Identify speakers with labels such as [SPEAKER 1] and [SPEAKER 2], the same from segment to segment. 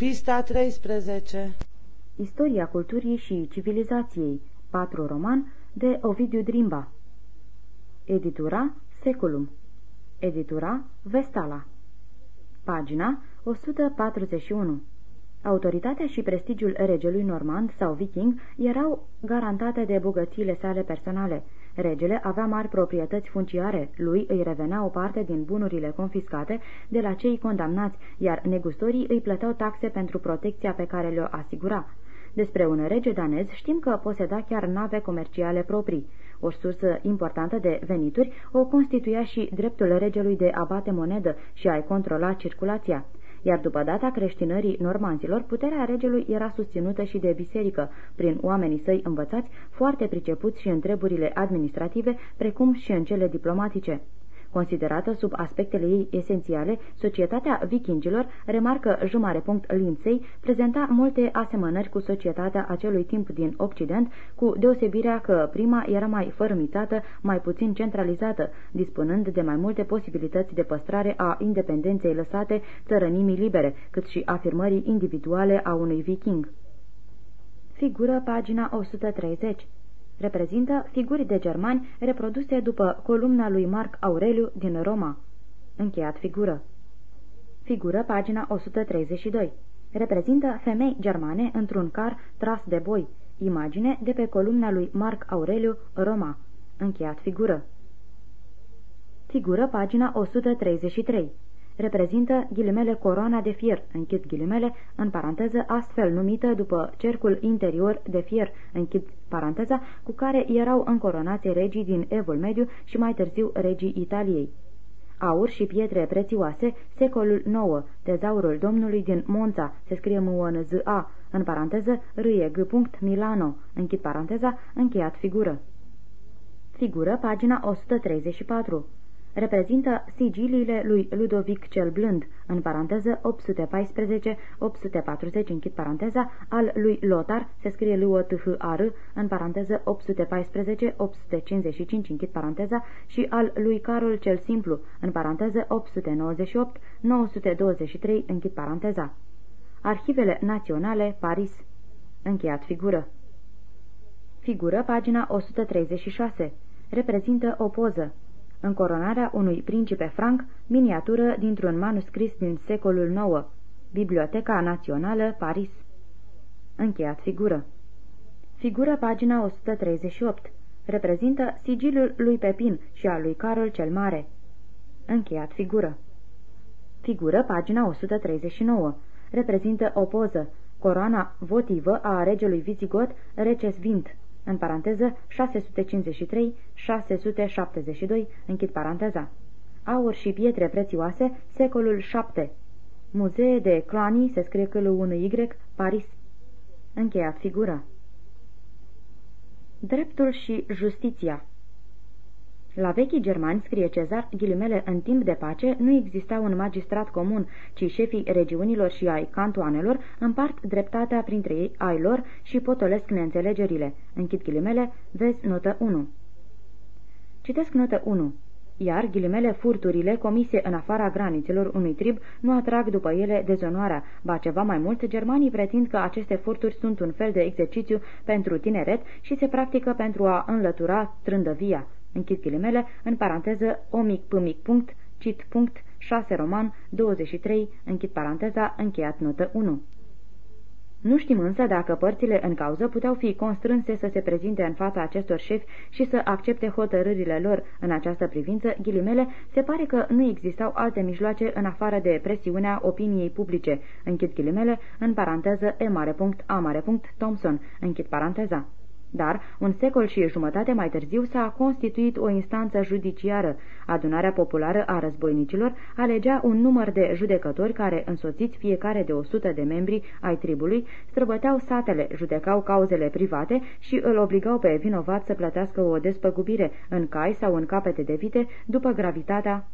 [SPEAKER 1] Pista 13
[SPEAKER 2] Istoria culturii și civilizației. 4 roman de Ovidiu Drimba. Editura Seculum. Editura Vestala. Pagina 141 Autoritatea și prestigiul regelui normand sau viking erau garantate de bogățiile sale personale. Regele avea mari proprietăți funciare, lui îi revenea o parte din bunurile confiscate de la cei condamnați, iar negustorii îi plăteau taxe pentru protecția pe care le-o asigura. Despre un rege danez știm că poseda chiar nave comerciale proprii. O sursă importantă de venituri o constituia și dreptul regelui de a bate monedă și a-i controla circulația iar după data creștinării normanzilor, puterea regelui era susținută și de biserică, prin oamenii săi învățați, foarte pricepuți și în treburile administrative, precum și în cele diplomatice. Considerată sub aspectele ei esențiale, societatea vikingilor, remarcă jumare punct Linței, prezenta multe asemănări cu societatea acelui timp din Occident, cu deosebirea că prima era mai fărâmițată, mai puțin centralizată, dispunând de mai multe posibilități de păstrare a independenței lăsate țărănimii libere, cât și afirmării individuale a unui viking. Figură pagina 130 reprezintă figuri de germani reproduse după columna lui Marc Aureliu din Roma. Încheiat figură. Figură, pagina 132. Reprezintă femei germane într-un car tras de boi. Imagine de pe columna lui Marc Aureliu, Roma. Încheiat figură. Figură, pagina 133 reprezintă ghilimele coroana de fier, închid ghilimele, în paranteză, astfel numită după cercul interior de fier, închid paranteza, cu care erau încoronați regii din Evul Mediu și mai târziu regii Italiei. Aur și pietre prețioase, secolul IX, tezaurul domnului din Monța, se scrie m z a în paranteză, râie g. Milano, închid paranteza, încheiat figură. Figură, pagina 134 reprezintă sigiliile lui Ludovic cel Blând, în paranteză 814-840, închid paranteza, al lui Lotar, se scrie l o t h a r în paranteză 814-855, închid paranteza, și al lui Carol cel Simplu, în paranteză 898-923, închid paranteza. Arhivele Naționale, Paris. Încheiat figură. Figură, pagina 136. Reprezintă o poză încoronarea unui principe franc, miniatură dintr-un manuscris din secolul IX, Biblioteca Națională, Paris. Încheiat figură. Figură pagina 138. Reprezintă sigiliul lui Pepin și al lui Carol cel Mare. Încheiat figură. Figură pagina 139. Reprezintă o poză, coroana votivă a regelui Visigot Recesvint în paranteză 653-672, închid paranteza. Aur și pietre prețioase, secolul 7. Muzee de Cloani, se scrie că 1 Y, Paris. Încheiat figura. Dreptul și justiția la vechii germani, scrie Cezar, ghilimele, în timp de pace, nu exista un magistrat comun, ci șefii regiunilor și ai cantoanelor împart dreptatea printre ei ai lor și potolesc neînțelegerile. Închid ghilimele, vezi notă 1. Citesc notă 1. Iar, ghilimele, furturile comise în afara granițelor unui trib nu atrag după ele dezonoarea, ba ceva mai mult, germanii pretind că aceste furturi sunt un fel de exercițiu pentru tineret și se practică pentru a înlătura trândăvia închid ghilimele, în paranteză, omic mic punct, cit punct, 6 roman, 23, închid paranteza, încheiat notă 1. Nu știm însă dacă părțile în cauză puteau fi constrânse să se prezinte în fața acestor șefi și să accepte hotărârile lor în această privință, ghilimele, se pare că nu existau alte mijloace în afară de presiunea opiniei publice, închid ghilimele, în paranteză e mare punct, a mare punct, Thompson, închid paranteza. Dar, un secol și jumătate mai târziu, s-a constituit o instanță judiciară. Adunarea populară a războinicilor alegea un număr de judecători care, însoțiți fiecare de 100 de membri ai tribului, străbăteau satele, judecau cauzele private și îl obligau pe vinovat să plătească o despăgubire în cai sau în capete de vite după gravitatea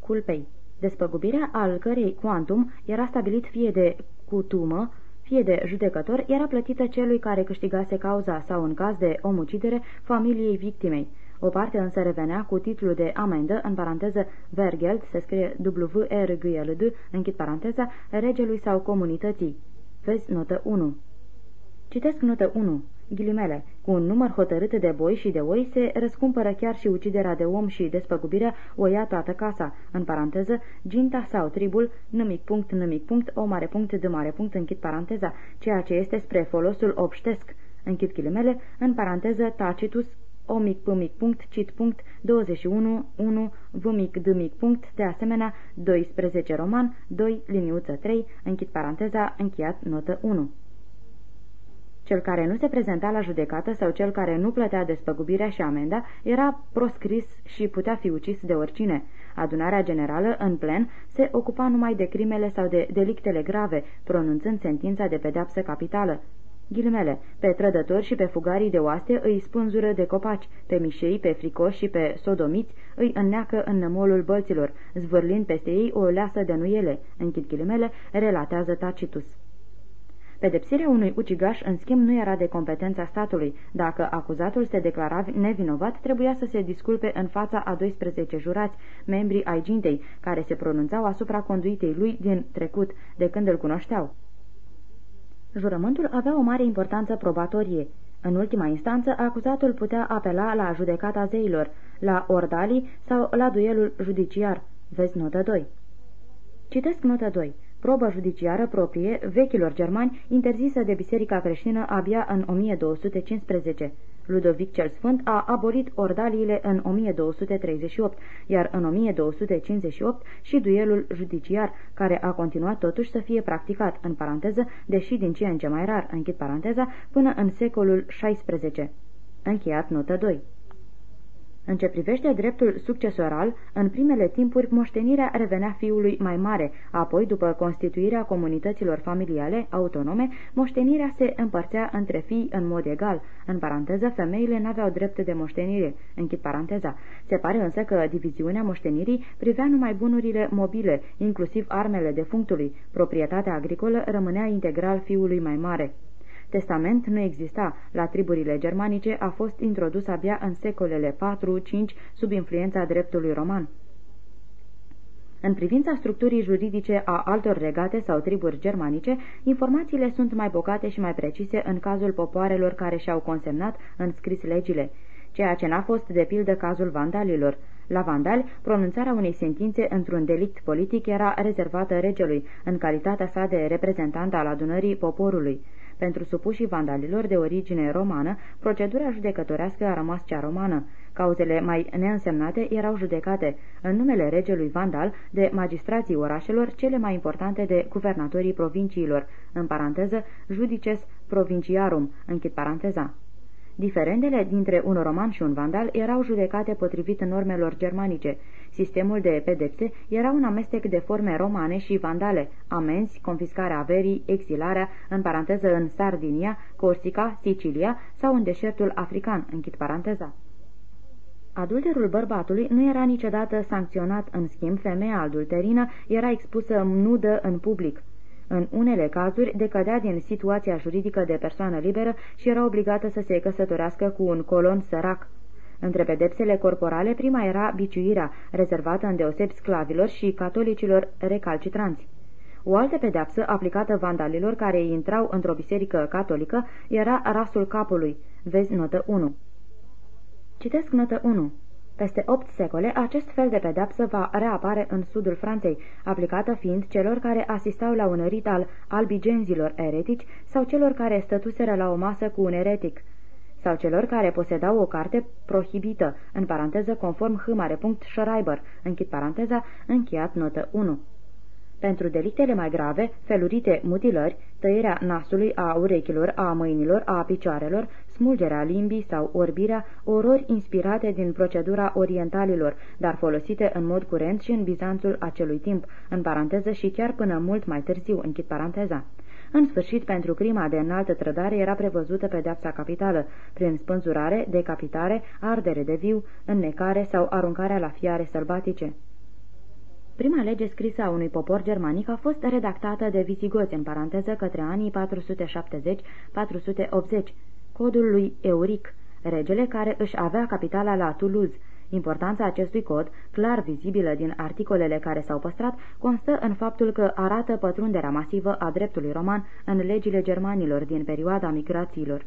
[SPEAKER 2] culpei. Despăgubirea al cărei quantum era stabilit fie de cutumă, fie de judecător, era plătită celui care câștigase cauza sau, în caz de omucidere, familiei victimei. O parte însă revenea cu titlul de amendă, în paranteză Vergeld, se scrie w r g l d închid paranteza, regelui sau comunității. Vezi notă 1. Citesc notă 1. Ghilimele. Cu un număr hotărât de boi și de oi se răscumpără chiar și uciderea de om și despăgubirea o ia toată casa. În paranteză, ginta sau tribul, numic punct, numic punct, o mare punct, de mare punct, închid paranteza, ceea ce este spre folosul obștesc. Închid ghilimele, în paranteză, tacitus, o mic p mic punct, cit punct, 21, 1, v mic d mic punct, de asemenea 12 roman, 2, liniuță 3, închid paranteza, încheiat notă 1. Cel care nu se prezenta la judecată sau cel care nu plătea despăgubirea și amenda era proscris și putea fi ucis de oricine. Adunarea generală, în plen, se ocupa numai de crimele sau de delictele grave, pronunțând sentința de pedeapsă capitală. Ghilimele, pe trădători și pe fugarii de oaste îi spânzură de copaci, pe mișei, pe fricoși și pe sodomiți îi înneacă în nămolul bălților, zvârlind peste ei o leasă de nuiele, închid ghilimele, relatează Tacitus. Pedepsirea unui ucigaș, în schimb, nu era de competența statului. Dacă acuzatul se declara nevinovat, trebuia să se disculpe în fața a 12 jurați, membri ai gintei, care se pronunțau asupra conduitei lui din trecut, de când îl cunoșteau. Jurământul avea o mare importanță probatorie. În ultima instanță, acuzatul putea apela la judecata zeilor, la ordalii sau la duelul judiciar. Vezi notă 2. Citesc notă 2 probă judiciară proprie vechilor germani interzisă de biserica creștină abia în 1215. Ludovic cel Sfânt a abolit ordaliile în 1238, iar în 1258 și duelul judiciar, care a continuat totuși să fie practicat, în paranteză, deși din ce în ce mai rar, închid paranteza, până în secolul XVI. Încheiat notă 2. În ce privește dreptul succesoral, în primele timpuri moștenirea revenea fiului mai mare, apoi, după constituirea comunităților familiale autonome, moștenirea se împărțea între fii în mod egal. În paranteză, femeile n-aveau drept de moștenire. Închid paranteza. Se pare însă că diviziunea moștenirii privea numai bunurile mobile, inclusiv armele defunctului. Proprietatea agricolă rămânea integral fiului mai mare. Testament nu exista. La triburile germanice a fost introdus abia în secolele 4-5 sub influența dreptului roman. În privința structurii juridice a altor regate sau triburi germanice, informațiile sunt mai bogate și mai precise în cazul popoarelor care și-au consemnat în scris legile, ceea ce n-a fost de pildă cazul vandalilor. La vandali, pronunțarea unei sentințe într-un delict politic era rezervată regelui, în calitatea sa de reprezentant al adunării poporului. Pentru supușii vandalilor de origine romană, procedura judecătorească a rămas cea romană. Cauzele mai neînsemnate erau judecate, în numele regelui vandal, de magistrații orașelor, cele mai importante de guvernatorii provinciilor, în paranteză, judices provinciarum, închid paranteza. Diferendele dintre un roman și un vandal erau judecate potrivit normelor germanice. Sistemul de pedepse era un amestec de forme romane și vandale, amenzi, confiscarea averii, exilarea, în paranteză în Sardinia, Corsica, Sicilia sau în deșertul african, închid paranteza. Adulterul bărbatului nu era niciodată sancționat, în schimb, femeia adulterină era expusă nudă în public. În unele cazuri decădea din situația juridică de persoană liberă și era obligată să se căsătorească cu un colon sărac. Între pedepsele corporale, prima era biciuirea, rezervată îndeoseb sclavilor și catolicilor recalcitranți. O altă pedeapsă aplicată vandalilor care intrau într-o biserică catolică era rasul capului. Vezi notă 1. Citesc notă 1. Peste opt secole, acest fel de pedapsă va reapare în sudul Franței, aplicată fiind celor care asistau la un rit al albigenzilor eretici sau celor care stătuseră la o masă cu un eretic sau celor care posedau o carte prohibită, în paranteză conform Schreiber, închid paranteza, încheiat notă 1. Pentru delictele mai grave, felurite mutilări, tăierea nasului, a urechilor, a mâinilor, a picioarelor, smulgerea limbii sau orbirea, orori inspirate din procedura orientalilor, dar folosite în mod curent și în Bizanțul acelui timp, în paranteză și chiar până mult mai târziu, închid paranteza. În sfârșit, pentru crima de înaltă trădare era prevăzută pedeapsa capitală, prin spânzurare, decapitare, ardere de viu, înnecare sau aruncarea la fiare sălbatice. Prima lege scrisă a unui popor germanic a fost redactată de visigoți, în paranteză, către anii 470-480, codul lui Euric, regele care își avea capitala la Toulouse. Importanța acestui cod, clar vizibilă din articolele care s-au păstrat, constă în faptul că arată pătrunderea masivă a dreptului roman în legile germanilor din perioada migrațiilor.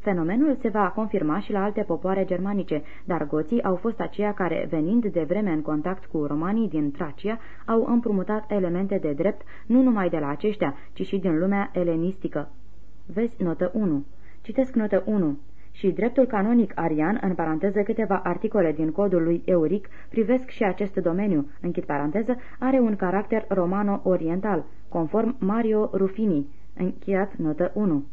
[SPEAKER 2] Fenomenul se va confirma și la alte popoare germanice, dar goții au fost aceia care, venind de vreme în contact cu romanii din Tracia, au împrumutat elemente de drept nu numai de la aceștia, ci și din lumea elenistică. Vezi notă 1. Citesc notă 1 și dreptul canonic arian, în paranteză câteva articole din codul lui Euric, privesc și acest domeniu, închid paranteză, are un caracter romano-oriental, conform Mario Rufini, încheiat notă 1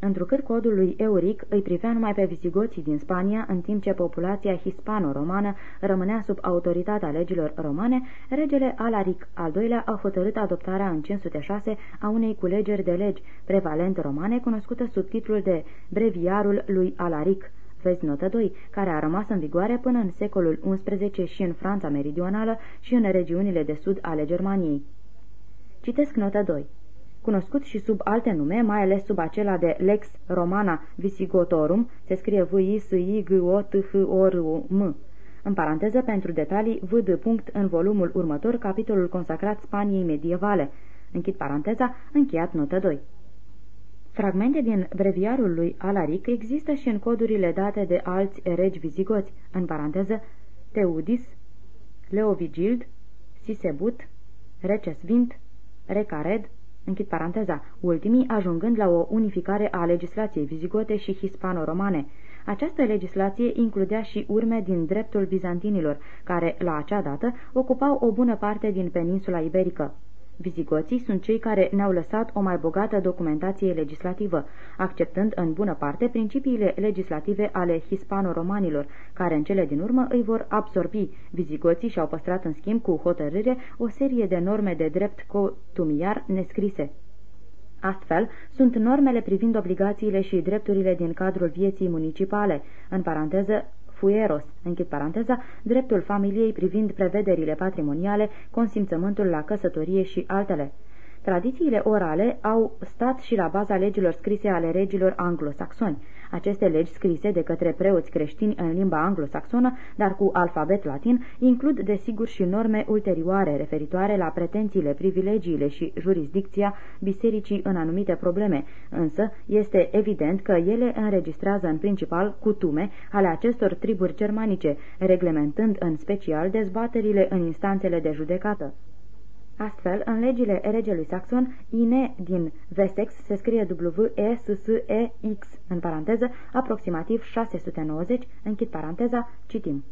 [SPEAKER 2] întrucât codul lui Euric îi privea numai pe visigoții din Spania, în timp ce populația hispano-romană rămânea sub autoritatea legilor romane, regele Alaric al II-lea a hotărât adoptarea în 506 a unei culegeri de legi prevalent romane, cunoscută sub titlul de Breviarul lui Alaric, vezi notă 2, care a rămas în vigoare până în secolul XI și în Franța meridională și în regiunile de sud ale Germaniei. Citesc notă 2 cunoscut și sub alte nume, mai ales sub acela de Lex Romana Visigotorum, se scrie v i s i g o t h o r -O m în paranteză pentru detalii vd. Punct în volumul următor, capitolul consacrat Spaniei medievale. Închid paranteza, încheiat notă 2. Fragmente din breviarul lui Alaric există și în codurile date de alți regi vizigoți, în paranteză Teudis, Leovigild, Sisebut, Recesvint, Recared, închid paranteza, ultimii ajungând la o unificare a legislației vizigote și hispano-romane. Această legislație includea și urme din dreptul bizantinilor, care, la acea dată, ocupau o bună parte din peninsula iberică. Vizigoții sunt cei care ne-au lăsat o mai bogată documentație legislativă, acceptând în bună parte principiile legislative ale hispano-romanilor, care în cele din urmă îi vor absorbi. Vizigoții și-au păstrat în schimb cu hotărâre o serie de norme de drept cotumiar nescrise. Astfel, sunt normele privind obligațiile și drepturile din cadrul vieții municipale, în paranteză fueros, închid paranteza, dreptul familiei privind prevederile patrimoniale, consimțământul la căsătorie și altele. Tradițiile orale au stat și la baza legilor scrise ale regilor anglosaxoni. Aceste legi scrise de către preoți creștini în limba anglosaxonă, dar cu alfabet latin, includ desigur și norme ulterioare referitoare la pretențiile, privilegiile și jurisdicția bisericii în anumite probleme, însă este evident că ele înregistrează în principal cutume ale acestor triburi germanice, reglementând în special dezbaterile în instanțele de judecată. Astfel, în legile regelui saxon, ine din Wessex se scrie W-E-S-S-E-X, în paranteză, aproximativ 690, închid paranteza, citim.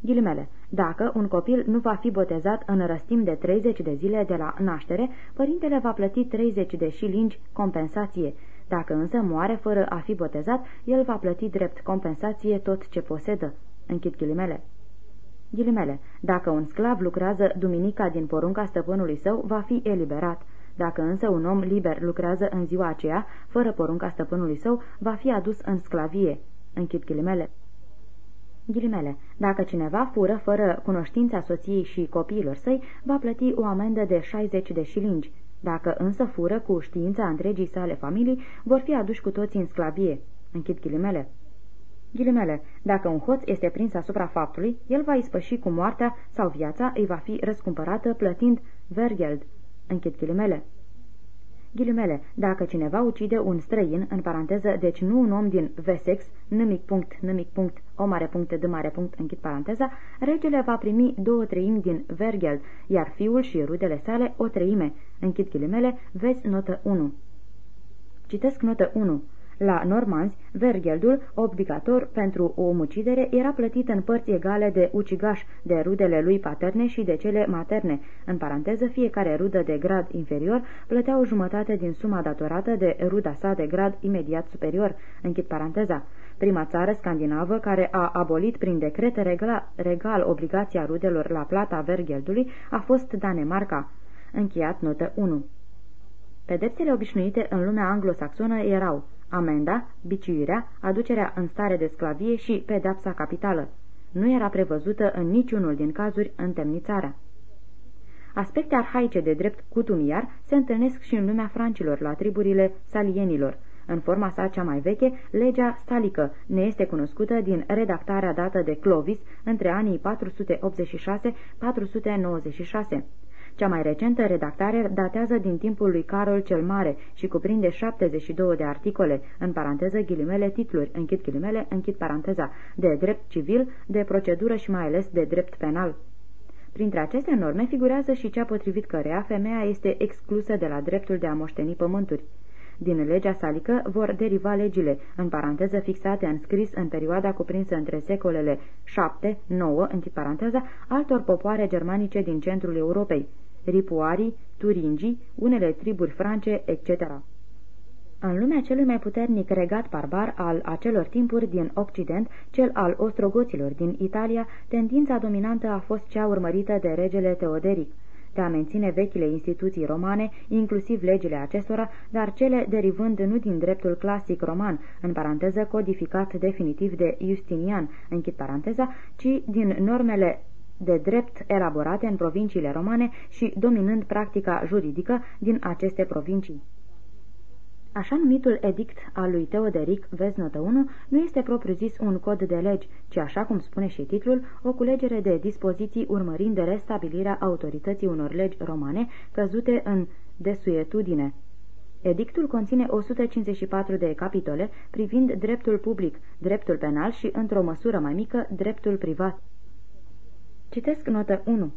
[SPEAKER 2] Ghilimele. Dacă un copil nu va fi botezat în răstim de 30 de zile de la naștere, părintele va plăti 30 de șilingi compensație. Dacă însă moare fără a fi botezat, el va plăti drept compensație tot ce posedă. Închid ghilimele. Ghilimele, dacă un sclav lucrează duminica din porunca stăpânului său, va fi eliberat. Dacă însă un om liber lucrează în ziua aceea, fără porunca stăpânului său, va fi adus în sclavie. Închid ghilimele. Ghilimele. Dacă cineva fură fără cunoștința soției și copiilor săi, va plăti o amendă de 60 de șilingi. Dacă însă fură cu știința întregii sale familii, vor fi aduși cu toții în sclavie. Închid ghilimele. Ghilimele, dacă un hoț este prins asupra faptului, el va ispăși cu moartea sau viața îi va fi răscumpărată plătind vergeld. Închid ghilimele. Ghilimele, dacă cineva ucide un străin, în paranteză, deci nu un om din Wessex, nimic punct, nimic punct, o mare punct, de mare punct, închid paranteza, regele va primi două treimi din vergeld, iar fiul și rudele sale o treime. Închid ghilimele, vezi notă 1. Citesc notă 1. La normanzi, vergeldul, obligator pentru o omucidere, era plătit în părți egale de ucigaș, de rudele lui paterne și de cele materne. În paranteză, fiecare rudă de grad inferior plătea o jumătate din suma datorată de ruda sa de grad imediat superior. Închid paranteza. Prima țară scandinavă care a abolit prin decret regal, regal obligația rudelor la plata vergeldului a fost Danemarca. Încheiat notă 1. Pedepsele obișnuite în lumea anglosaxonă erau amenda, biciuirea, aducerea în stare de sclavie și pedapsa capitală. Nu era prevăzută în niciunul din cazuri întemnițarea. Aspecte arhaice de drept cutumiar se întâlnesc și în lumea francilor la triburile salienilor. În forma sa cea mai veche, legea stalică ne este cunoscută din redactarea dată de Clovis între anii 486-496. Cea mai recentă redactare datează din timpul lui Carol cel Mare și cuprinde 72 de articole, în paranteză ghilimele titluri, închid ghilimele, închid paranteza, de drept civil, de procedură și mai ales de drept penal. Printre aceste norme figurează și cea potrivit cărea femeia este exclusă de la dreptul de a moșteni pământuri. Din legea salică vor deriva legile, în paranteză fixate în scris în perioada cuprinsă între secolele 7-9, închid paranteza, altor popoare germanice din centrul Europei, ripuarii, turingii, unele triburi france, etc. În lumea celui mai puternic regat barbar al acelor timpuri din Occident, cel al ostrogoților din Italia, tendința dominantă a fost cea urmărită de regele Teoderic de a menține vechile instituții romane, inclusiv legile acestora, dar cele derivând nu din dreptul clasic roman, în paranteză codificat definitiv de Justinian, închid paranteza, ci din normele de drept elaborate în provinciile romane și dominând practica juridică din aceste provincii. Așa numitul edict al lui Teoderic, vezi notă 1, nu este propriu-zis un cod de legi, ci așa cum spune și titlul, o culegere de dispoziții urmărind de restabilirea autorității unor legi romane căzute în desuetudine. Edictul conține 154 de capitole privind dreptul public, dreptul penal și, într-o măsură mai mică, dreptul privat. Citesc notă 1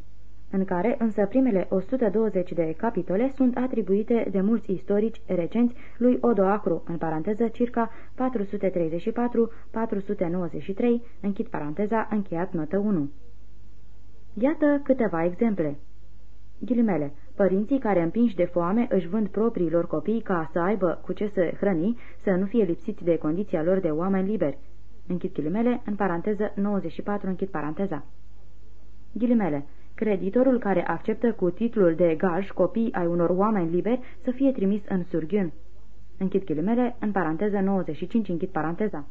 [SPEAKER 2] în care însă primele 120 de capitole sunt atribuite de mulți istorici recenți lui Odoacru, în paranteză circa 434-493, închid paranteza, încheiat notă 1. Iată câteva exemple. Ghilimele, părinții care împinși de foame își vând propriilor copii ca să aibă cu ce să hrăni, să nu fie lipsiți de condiția lor de oameni liberi. Închid ghilimele, în paranteză 94, închid paranteza. Ghilimele, creditorul care acceptă cu titlul de gaj copii ai unor oameni liberi să fie trimis în surghiun. Închid ghilimele, în paranteză 95, închid paranteza.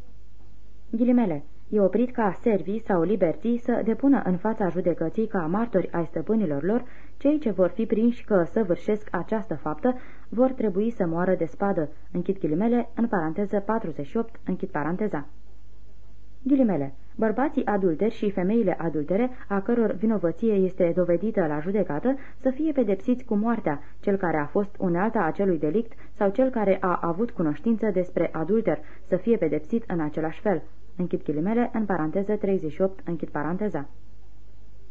[SPEAKER 2] Ghilimele. E oprit ca servii sau liberții să depună în fața judecății ca martori ai stăpânilor lor, cei ce vor fi prinși că săvârșesc această faptă vor trebui să moară de spadă. Închid ghilimele, în paranteză 48, închid paranteza. Ghilimele. Bărbații adulteri și femeile adultere, a căror vinovăție este dovedită la judecată, să fie pedepsiți cu moartea, cel care a fost unealta acelui delict sau cel care a avut cunoștință despre adulter, să fie pedepsit în același fel. Închid ghilimele, în paranteză 38, închid paranteza.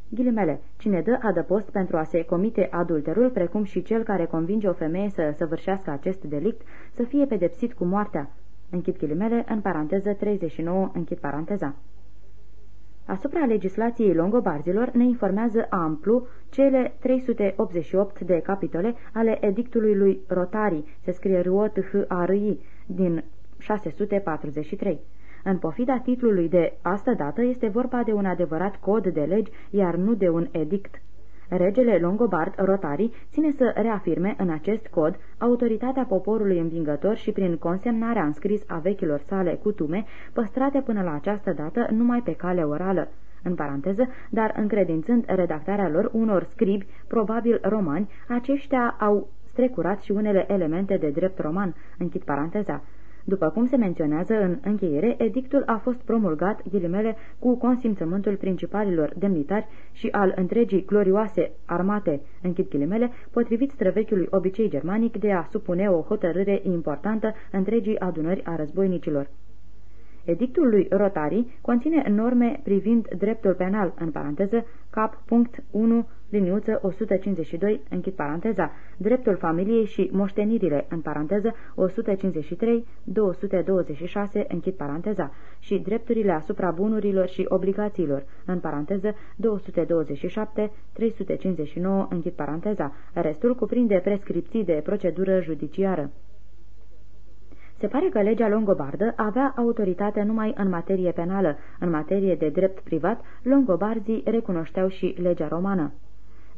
[SPEAKER 2] Ghilimele, cine dă adăpost pentru a se comite adulterul, precum și cel care convinge o femeie să săvârșească acest delict, să fie pedepsit cu moartea. Închid ghilimele, în paranteză 39, închid paranteza. Asupra legislației longobarzilor ne informează amplu cele 388 de capitole ale edictului lui Rotari, se scrie Ruot H A R I, din 643. În pofida titlului de astă dată este vorba de un adevărat cod de legi, iar nu de un edict. Regele Longobard Rotari ține să reafirme în acest cod autoritatea poporului învingător și prin consemnarea înscris a vechilor sale cutume, păstrate până la această dată numai pe cale orală în paranteză, dar încredințând redactarea lor unor scribi, probabil romani, aceștia au strecurat și unele elemente de drept roman, închid paranteza. După cum se menționează în încheiere, edictul a fost promulgat, ghilimele, cu consimțământul principalilor demnitari și al întregii glorioase armate, închid ghilimele, potrivit străvechiului obicei germanic de a supune o hotărâre importantă întregii adunări a războinicilor. Edictul lui Rotari conține norme privind dreptul penal, în paranteză, cap. 1, liniuță 152, închid paranteza, dreptul familiei și moștenirile, în paranteză, 153, 226, închid paranteza, și drepturile asupra bunurilor și obligațiilor, în paranteză, 227, 359, închid paranteza. Restul cuprinde prescripții de procedură judiciară. Se pare că legea longobardă avea autoritate numai în materie penală, în materie de drept privat, longobarzii recunoșteau și legea romană.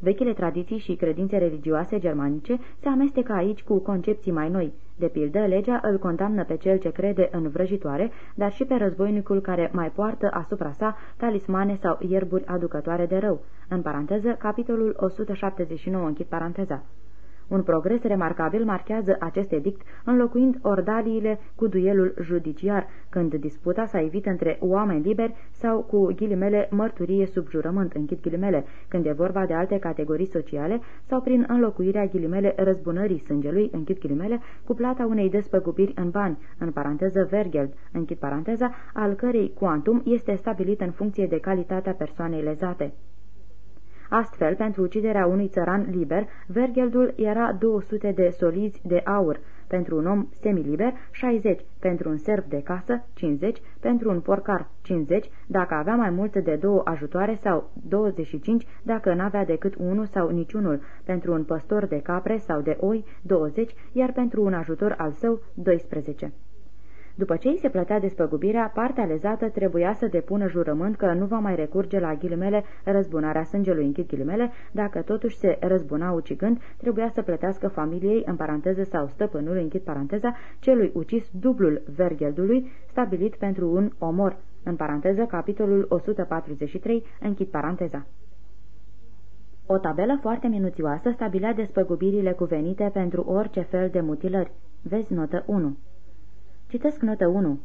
[SPEAKER 2] Vechile tradiții și credințe religioase germanice se amestecă aici cu concepții mai noi. De pildă, legea îl condamnă pe cel ce crede în vrăjitoare, dar și pe războinicul care mai poartă asupra sa talismane sau ierburi aducătoare de rău. În paranteză, capitolul 179, închid paranteza. Un progres remarcabil marchează acest edict, înlocuind ordaliile cu duelul judiciar, când disputa s-a evit între oameni liberi sau cu ghilimele mărturie sub jurământ, închid ghilimele, când e vorba de alte categorii sociale, sau prin înlocuirea ghilimele răzbunării sângelui, închid ghilimele, cu plata unei despăgubiri în bani, în paranteză vergeld, închid paranteza, al cărei quantum este stabilit în funcție de calitatea persoanei lezate. Astfel, pentru uciderea unui țăran liber, vergeldul era 200 de solizi de aur, pentru un om semiliber 60, pentru un serv de casă 50, pentru un porcar 50, dacă avea mai multe de două ajutoare sau 25 dacă n-avea decât unul sau niciunul, pentru un păstor de capre sau de oi 20, iar pentru un ajutor al său 12. După ce îi se plătea despăgubirea, partea lezată trebuia să depună jurământ că nu va mai recurge la ghilimele răzbunarea sângelui închid ghilimele, dacă totuși se răzbuna ucigând, trebuia să plătească familiei, în paranteză sau stăpânului, închid paranteza, celui ucis dublul vergeldului, stabilit pentru un omor, în paranteză capitolul 143, închid paranteza. O tabelă foarte minuțioasă stabilea despăgubirile cuvenite pentru orice fel de mutilări. Vezi notă 1. Citesc notă 1.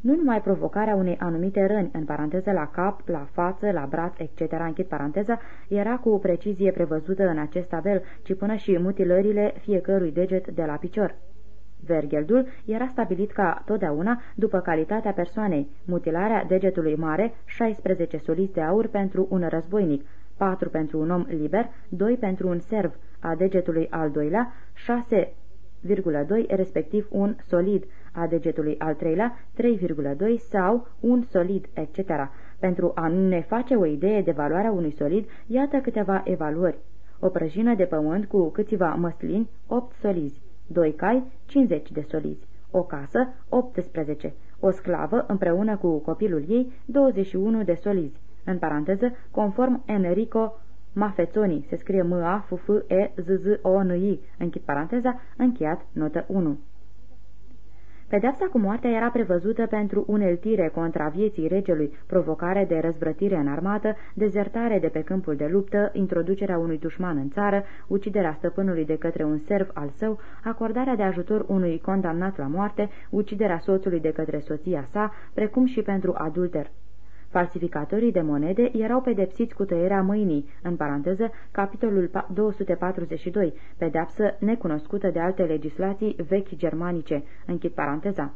[SPEAKER 2] Nu numai provocarea unei anumite răni, în paranteză la cap, la față, la braț, etc., închid paranteza, era cu precizie prevăzută în acest tabel, ci până și mutilările fiecărui deget de la picior. Vergeldul era stabilit ca totdeauna după calitatea persoanei, mutilarea degetului mare, 16 soliți de aur pentru un războinic, 4 pentru un om liber, 2 pentru un serv, a degetului al doilea, 6,2 respectiv un solid, a degetului al treilea 3,2 sau un solid, etc. Pentru a ne face o idee de valoarea unui solid, iată câteva evaluări. O prăjină de pământ cu câțiva măslini, 8 solizi. 2 cai, 50 de solizi. O casă, 18. O sclavă, împreună cu copilul ei, 21 de solizi. În paranteză, conform Enrico Mafețoni, se scrie M-A-F-F-E-Z-Z-O-N-I, închid paranteza, încheiat, notă 1. Pedepsa cu moartea era prevăzută pentru uneltire contra vieții regelui, provocare de răzvrătire în armată, dezertare de pe câmpul de luptă, introducerea unui dușman în țară, uciderea stăpânului de către un serv al său, acordarea de ajutor unui condamnat la moarte, uciderea soțului de către soția sa, precum și pentru adulter. Falsificatorii de monede erau pedepsiți cu tăierea mâinii, în paranteză, capitolul 242, pedepsă necunoscută de alte legislații vechi germanice, închid paranteza.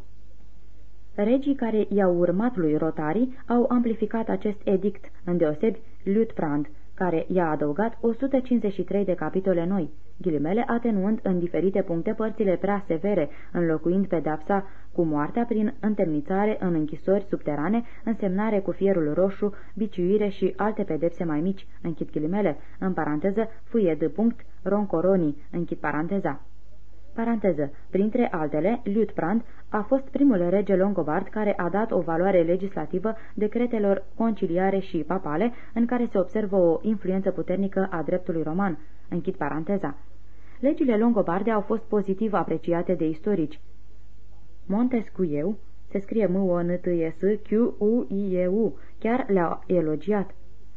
[SPEAKER 2] Regii care i-au urmat lui Rotari au amplificat acest edict, îndeosebi Lutprand, care i-a adăugat 153 de capitole noi, ghilimele atenuând în diferite puncte părțile prea severe, înlocuind pedapsa cu moartea prin întemnițare în închisori subterane, însemnare cu fierul roșu, biciuire și alte pedepse mai mici, închid ghilimele, în paranteză, fuie de punct, roncoroni, închid paranteza. Paranteză. Printre altele, Liutprand a fost primul rege longobard care a dat o valoare legislativă decretelor conciliare și papale, în care se observă o influență puternică a dreptului roman. Închid paranteza. Legile longobarde au fost pozitiv apreciate de istorici. Montesquieu, se scrie m o n t s q u i e u chiar le-a elogiat.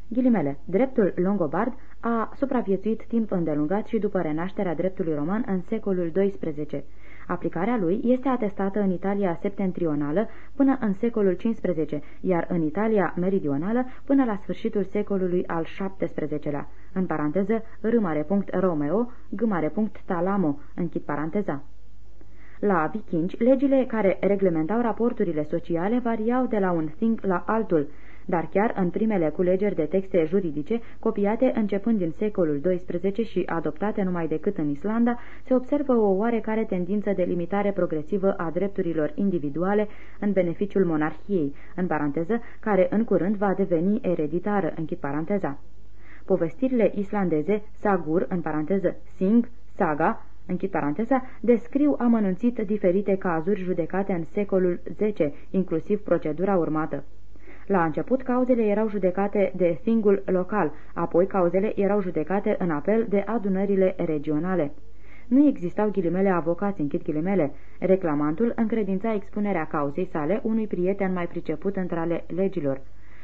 [SPEAKER 2] Ghilimele, dreptul longobard a supraviețuit timp îndelungat și după renașterea dreptului roman în secolul XII. Aplicarea lui este atestată în Italia septentrională până în secolul XV, iar în Italia meridională până la sfârșitul secolului al XVII-lea. În paranteză, Romeo, Talamo, închid paranteza. La vikingi, legile care reglementau raporturile sociale variau de la un thing la altul, dar chiar în primele culegeri de texte juridice, copiate începând din secolul XII și adoptate numai decât în Islanda, se observă o oarecare tendință de limitare progresivă a drepturilor individuale în beneficiul monarhiei, în paranteză, care în curând va deveni ereditară, închid paranteza. Povestirile islandeze, Sagur, în paranteză, Sing, Saga, închid paranteza, descriu amănunțit diferite cazuri judecate în secolul X, inclusiv procedura urmată. La început, cauzele erau judecate de singul local, apoi cauzele erau judecate în apel de adunările regionale. Nu existau ghilimele avocați, închid ghilimele. Reclamantul încredința expunerea cauzei sale unui prieten mai priceput între ale legilor.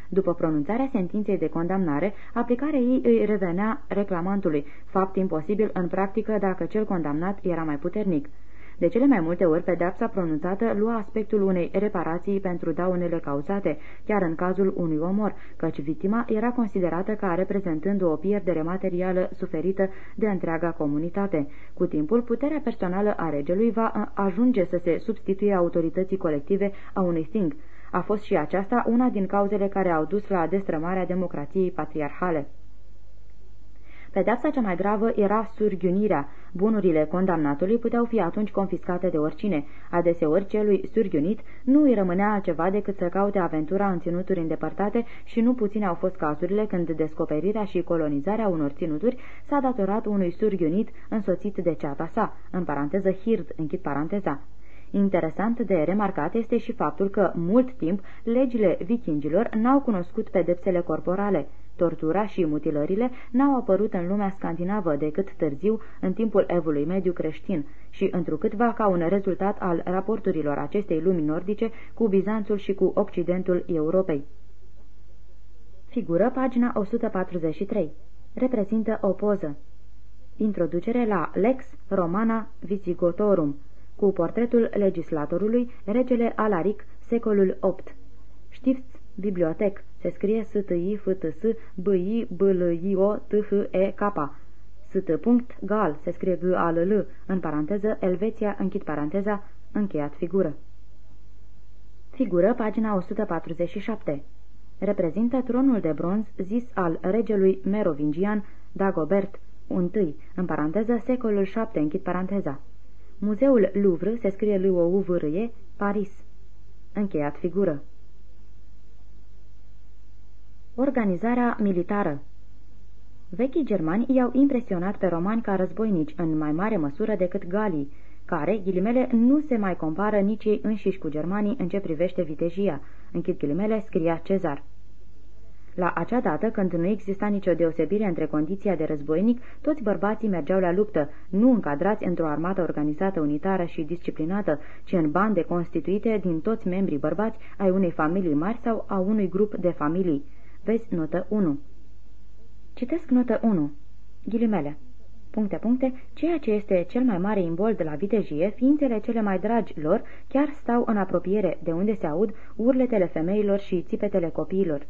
[SPEAKER 2] După pronunțarea sentinței de condamnare, aplicarea ei îi revenea reclamantului, fapt imposibil în practică dacă cel condamnat era mai puternic. De cele mai multe ori, pedepsa pronunțată lua aspectul unei reparații pentru daunele cauzate, chiar în cazul unui omor, căci victima era considerată ca reprezentând o pierdere materială suferită de întreaga comunitate. Cu timpul, puterea personală a regelui va ajunge să se substituie autorității colective a unui sting. A fost și aceasta una din cauzele care au dus la destrămarea democrației patriarhale. Pedepsa cea mai gravă era surghiunirea. Bunurile condamnatului puteau fi atunci confiscate de oricine. Adeseori celui surghiunit nu îi rămânea altceva decât să caute aventura în ținuturi îndepărtate și nu puține au fost cazurile când descoperirea și colonizarea unor ținuturi s-a datorat unui surghiunit însoțit de ceata sa, în paranteză hird, închid paranteza. Interesant de remarcat este și faptul că, mult timp, legile vikingilor n-au cunoscut pedepsele corporale. Tortura și mutilările n-au apărut în lumea scandinavă decât târziu, în timpul evului mediu creștin, și întrucâtva ca un rezultat al raporturilor acestei lumi nordice cu Bizanțul și cu Occidentul Europei. Figură pagina 143. Reprezintă o poză. Introducere la Lex Romana Visigotorum cu portretul legislatorului, regele Alaric, secolul VIII. Știți, bibliotec, se scrie s t i f t s b i b l i o t h e k s t punct gal, se scrie g a l l în paranteză, Elveția, închid paranteza, încheiat figură. Figură, pagina 147. Reprezintă tronul de bronz zis al regelui merovingian Dagobert I, în paranteză, secolul VII, închid paranteza. Muzeul Louvre se scrie l o u v r -E, Paris. Încheiat figură. Organizarea militară Vechii germani i-au impresionat pe romani ca războinici în mai mare măsură decât galii, care, ghilimele, nu se mai compară nici ei înșiși cu germanii în ce privește vitejia, închid ghilimele, scria Cezar. La acea dată, când nu exista nicio deosebire între condiția de războinic, toți bărbații mergeau la luptă, nu încadrați într-o armată organizată unitară și disciplinată, ci în bande constituite din toți membrii bărbați ai unei familii mari sau a unui grup de familii. Vezi notă 1. Citesc notă 1. Ghilimele. Puncte, puncte, ceea ce este cel mai mare imbol de la vitejie, ființele cele mai dragi lor chiar stau în apropiere, de unde se aud urletele femeilor și țipetele copiilor.